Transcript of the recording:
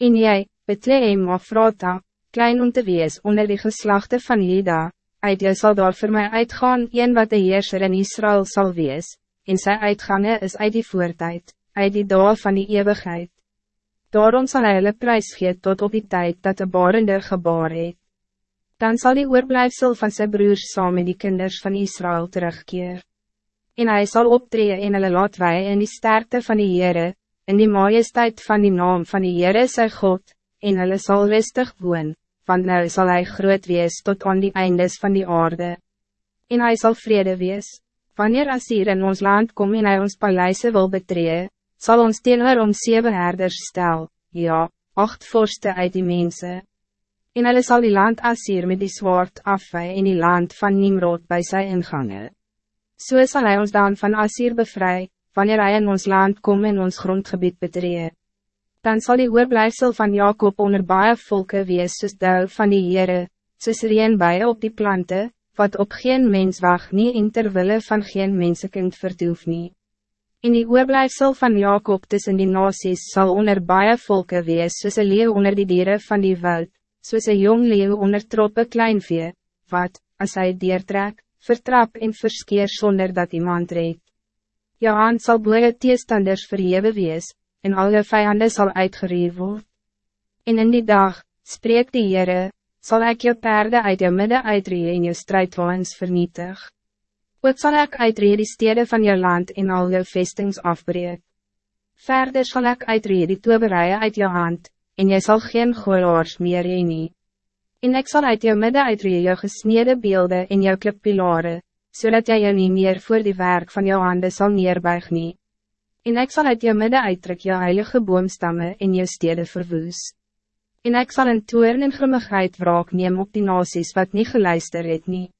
En jy, Bethlehem of Frota, klein om te wees onder die geslachten van Juda, uit jou sal daar voor mij uitgaan, een wat de heerser in Israël zal wees, en sy uitgange is uit die voortijd, uit die daal van die eeuwigheid. Daarom zal hy hulle prijs gee tot op die tijd dat de barende gebaar het. Dan zal die oorblijfsel van zijn broers saam met die kinders van Israël terugkeer. En hij zal optreden en hulle laat wij in die sterkte van die Heere, in die majesteit van die naam van die Heere sy God, en hulle sal rustig woon, want nou zal hij groot wees tot aan die eindes van die aarde. En hij zal vrede wees. Wanneer as hier in ons land kom en hy ons paleise wil betree, zal ons teenoor om zeven herders stel, ja, acht vorsten uit die mensen. En hulle sal die land Assir met die zwaard afwij in die land van Nimrod bij sy ingange. So sal hy ons dan van Assir bevry, wanneer hij in ons land kom en ons grondgebied betree. Dan zal die oorblijfsel van Jacob onder baie volke wees soos dou van die Heere, soos reen baie op die planten, wat op geen mens wacht nie en terwille van geen mensekind verdoef nie. In die oorblijfsel van Jacob tussen die nasies zal onder baie volke wees soos een leeuw onder die dieren van die woud, soos een jong leeuw onder troppe kleinvee, wat, als hij deertrek, vertrap en verskeer zonder dat iemand reed. Jou hand sal boeie teestanders verhewe wees, en al je vijanden zal uitgereed worden. En in die dag, spreekt die Heere, zal ik je paarden uit je midden uitreden en je strijdwaans vernietig. Ook zal ik uitreden die steden van je land en al je vestings afbreek. Verder zal ik uitreden die toeberijen uit je hand, en jy zal geen goeloors meer heen nie. En ik zal uit jou midden uitreden jou gesneden beelden en jou klippilare, zodat jij jou niet meer voor die werk van jou handen zal neerbuig nie. En ik zal uit jou midden uittrek jou heilige boomstammen en jou steden verwoes. En ik zal een toern en grimmigheid wraak neem op die nasies wat niet geluister het nie.